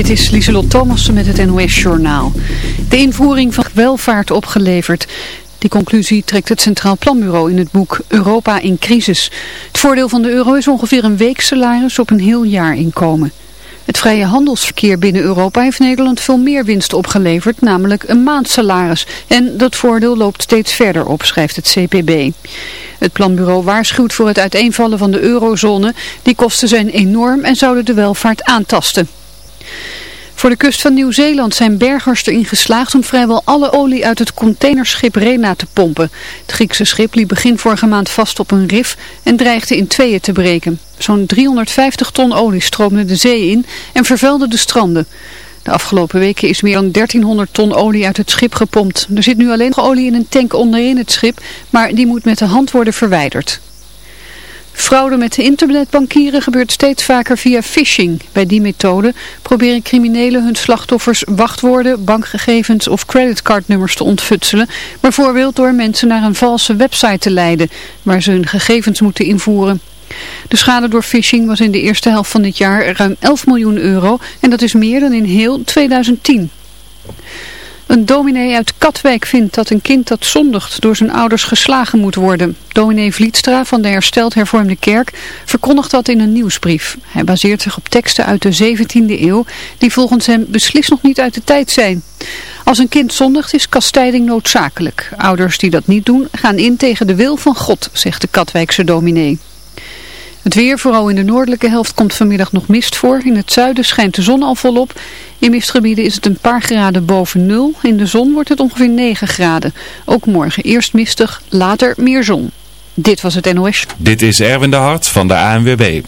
Dit is Lieselot Thomassen met het NOS-journaal. De invoering van welvaart opgeleverd. Die conclusie trekt het Centraal Planbureau in het boek Europa in crisis. Het voordeel van de euro is ongeveer een weeksalaris op een heel jaar inkomen. Het vrije handelsverkeer binnen Europa heeft Nederland veel meer winst opgeleverd, namelijk een maandsalaris. En dat voordeel loopt steeds verder op, schrijft het CPB. Het planbureau waarschuwt voor het uiteenvallen van de eurozone. Die kosten zijn enorm en zouden de welvaart aantasten. Voor de kust van Nieuw-Zeeland zijn bergers erin geslaagd om vrijwel alle olie uit het containerschip Rena te pompen. Het Griekse schip liep begin vorige maand vast op een rif en dreigde in tweeën te breken. Zo'n 350 ton olie stroomde de zee in en vervuilde de stranden. De afgelopen weken is meer dan 1300 ton olie uit het schip gepompt. Er zit nu alleen nog olie in een tank onderin het schip, maar die moet met de hand worden verwijderd. Fraude met internetbankieren gebeurt steeds vaker via phishing. Bij die methode proberen criminelen hun slachtoffers wachtwoorden, bankgegevens of creditcardnummers te ontfutselen. Bijvoorbeeld door mensen naar een valse website te leiden waar ze hun gegevens moeten invoeren. De schade door phishing was in de eerste helft van dit jaar ruim 11 miljoen euro en dat is meer dan in heel 2010. Een dominee uit Katwijk vindt dat een kind dat zondigt door zijn ouders geslagen moet worden. Dominee Vlietstra van de Hersteld Hervormde Kerk verkondigt dat in een nieuwsbrief. Hij baseert zich op teksten uit de 17e eeuw die volgens hem beslist nog niet uit de tijd zijn. Als een kind zondigt is kastijding noodzakelijk. Ouders die dat niet doen gaan in tegen de wil van God, zegt de Katwijkse dominee. Het weer, vooral in de noordelijke helft, komt vanmiddag nog mist voor. In het zuiden schijnt de zon al volop. In mistgebieden is het een paar graden boven nul. In de zon wordt het ongeveer 9 graden. Ook morgen eerst mistig, later meer zon. Dit was het NOS. Dit is Erwin de Hart van de ANWB.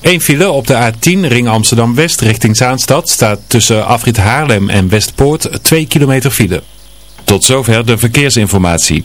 Eén file op de A10 ring Amsterdam-West richting Zaanstad staat tussen Afrit Haarlem en Westpoort 2 kilometer file. Tot zover de verkeersinformatie.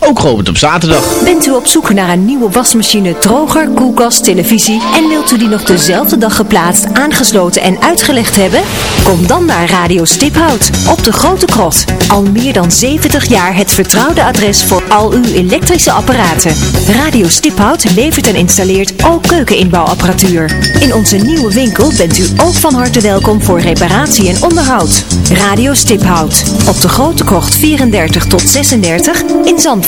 ook geopend op zaterdag. Bent u op zoek naar een nieuwe wasmachine, droger, koelkast, televisie en wilt u die nog dezelfde dag geplaatst, aangesloten en uitgelegd hebben? Kom dan naar Radio Stiphout op de Grote Krot. Al meer dan 70 jaar het vertrouwde adres voor al uw elektrische apparaten. Radio Stiphout levert en installeert ook keukeninbouwapparatuur. In onze nieuwe winkel bent u ook van harte welkom voor reparatie en onderhoud. Radio Stiphout op de Grote Krocht 34 tot 36 in Zandvoort.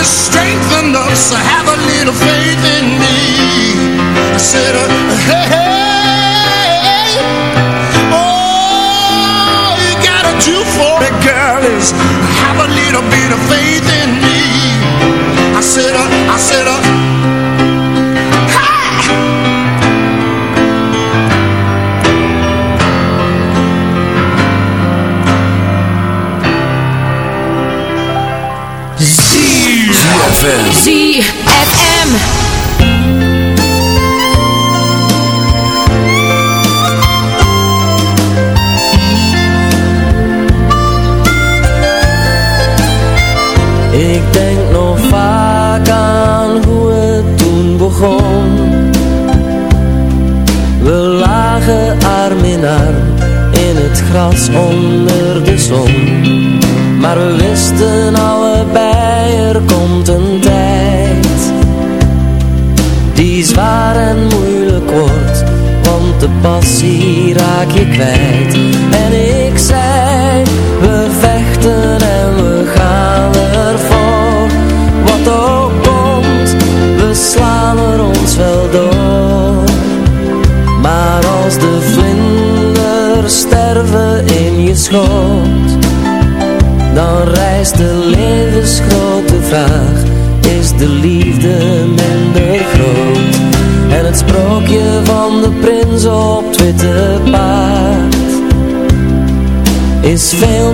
me strength enough, so have a little faith in me. I said, uh, hey, hey, oh, you gotta do for it, girl, is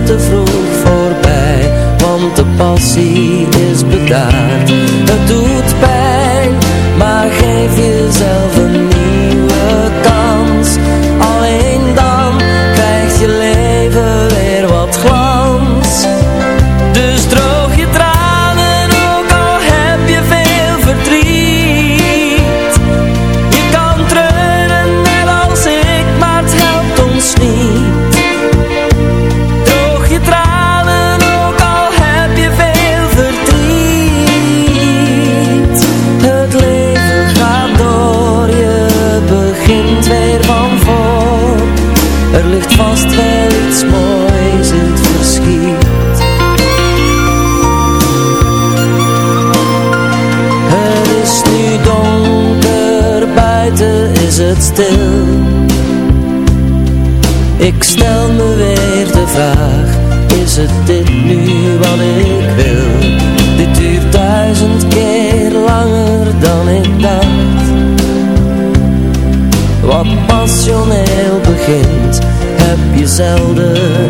te vroeg elder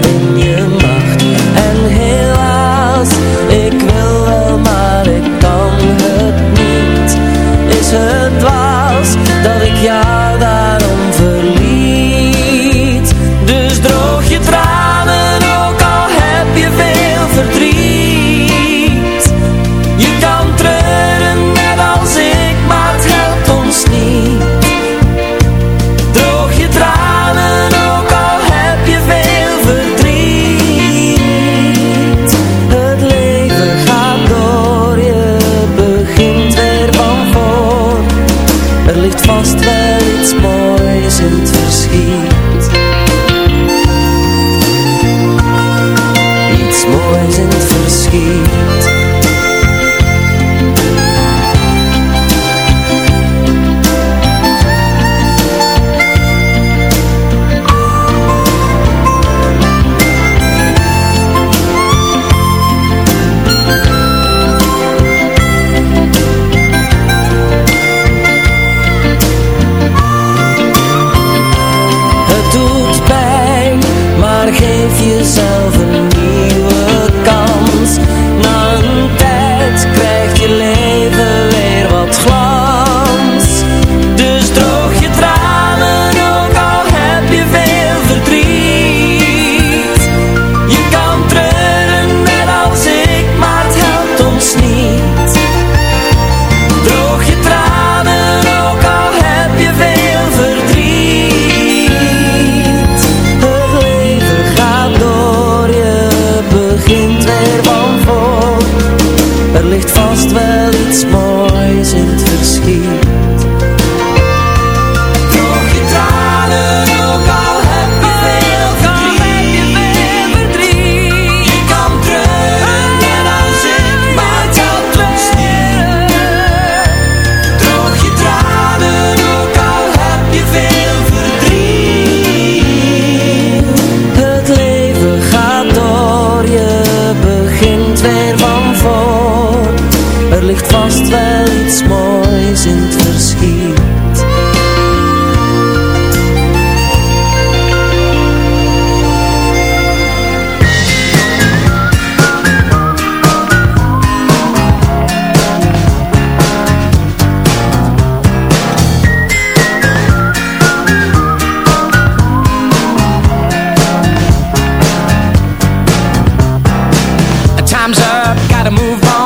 time's up, gotta move on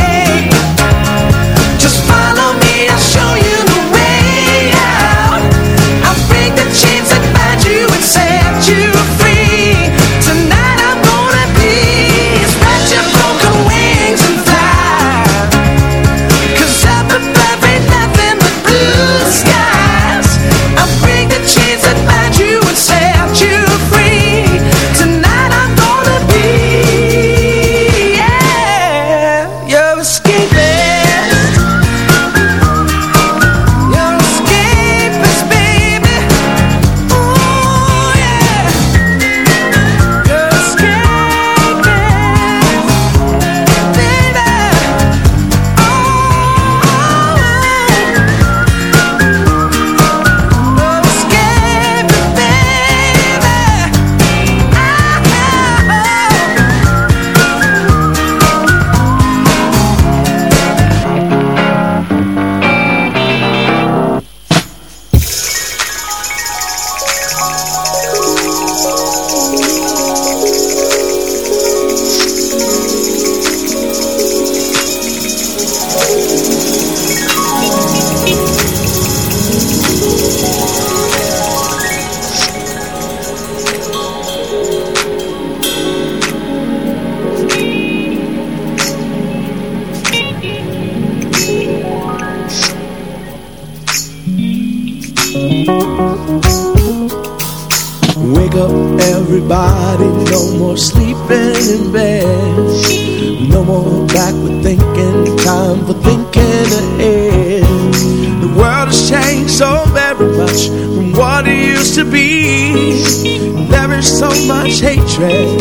dress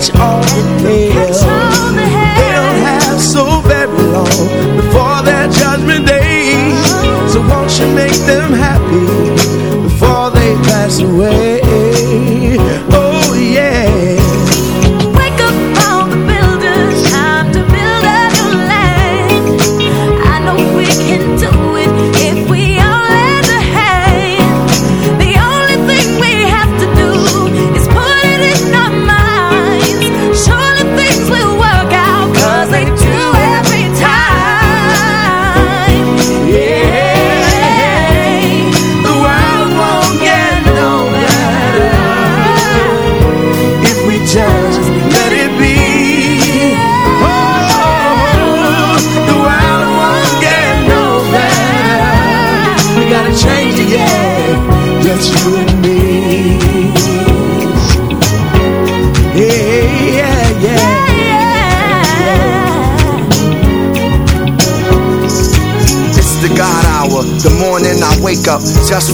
much all the page.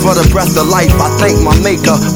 For the breath of life, I thank my maker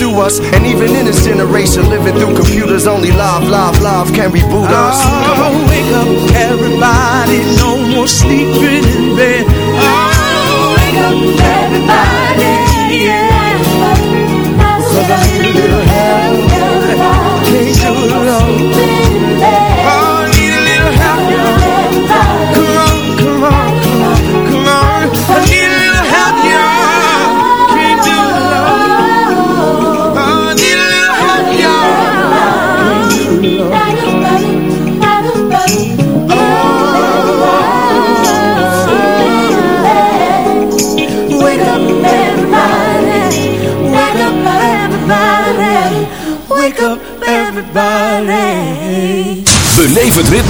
through us And even in this generation living through computers Only love, love, love can reboot us Oh, wake up, everybody. No more sleeping in bed. Oh, wake up, everybody.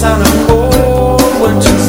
sign of cold. Winter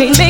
She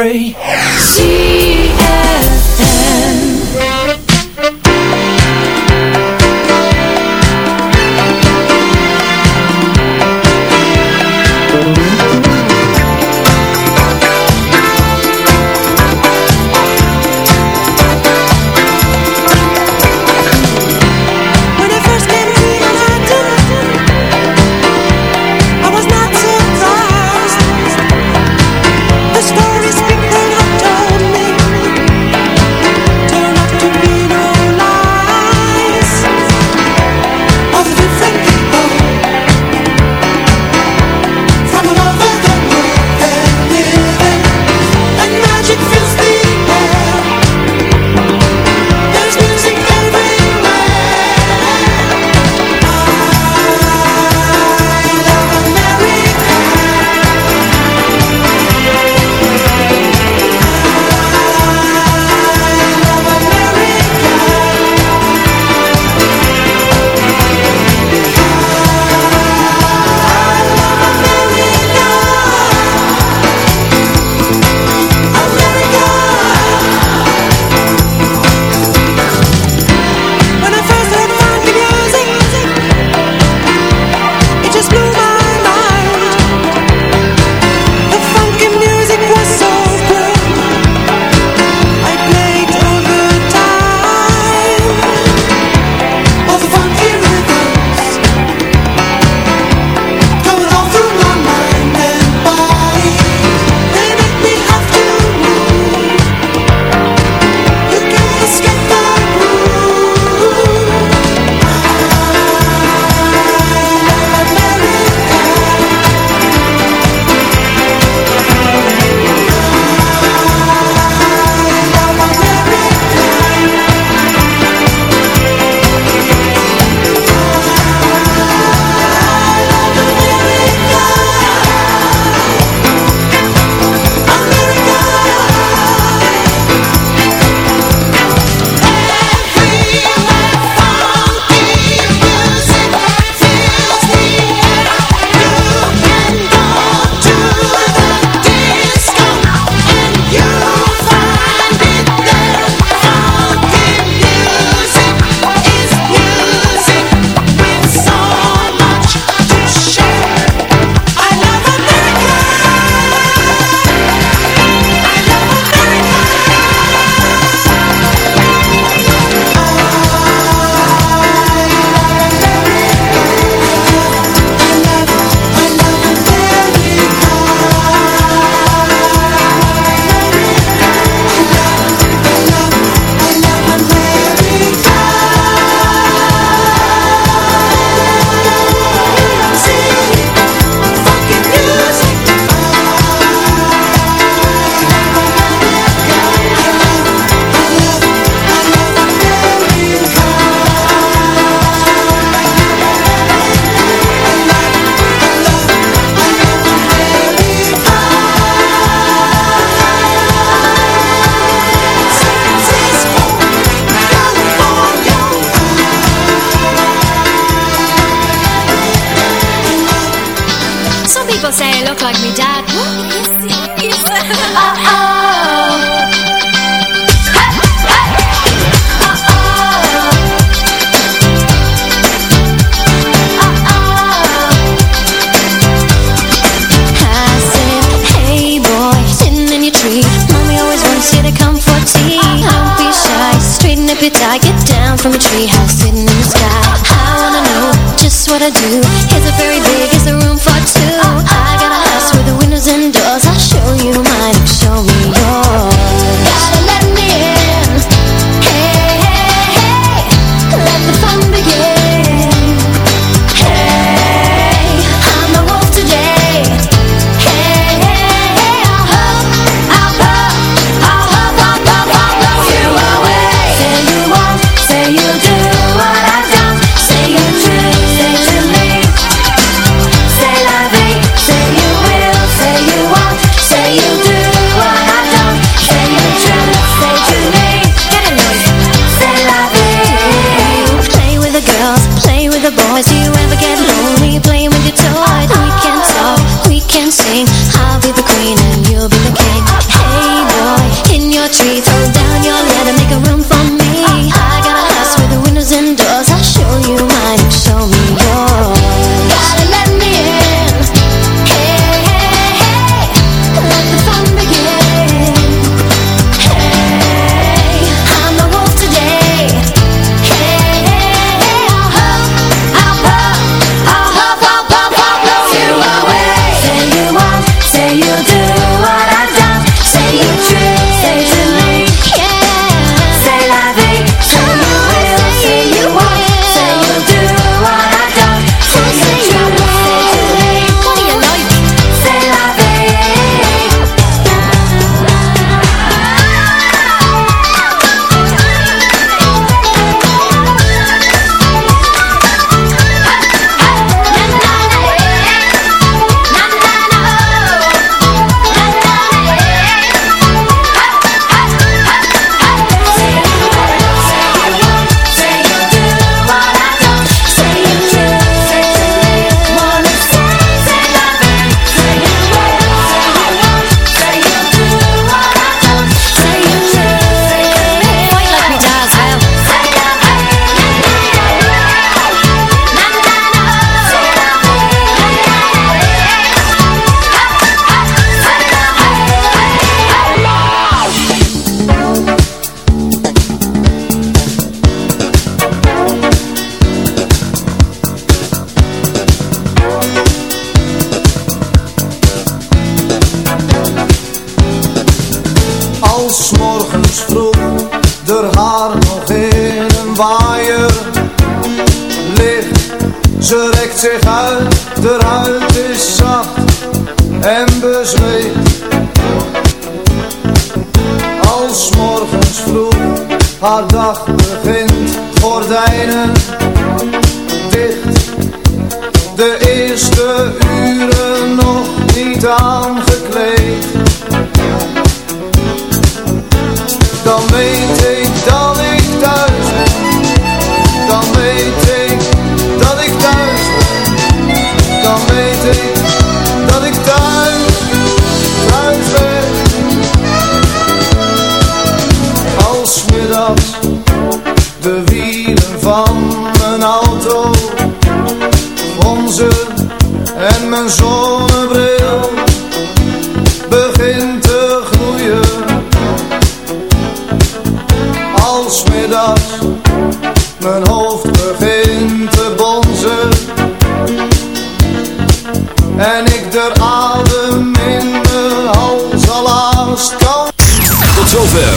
spray haar dag.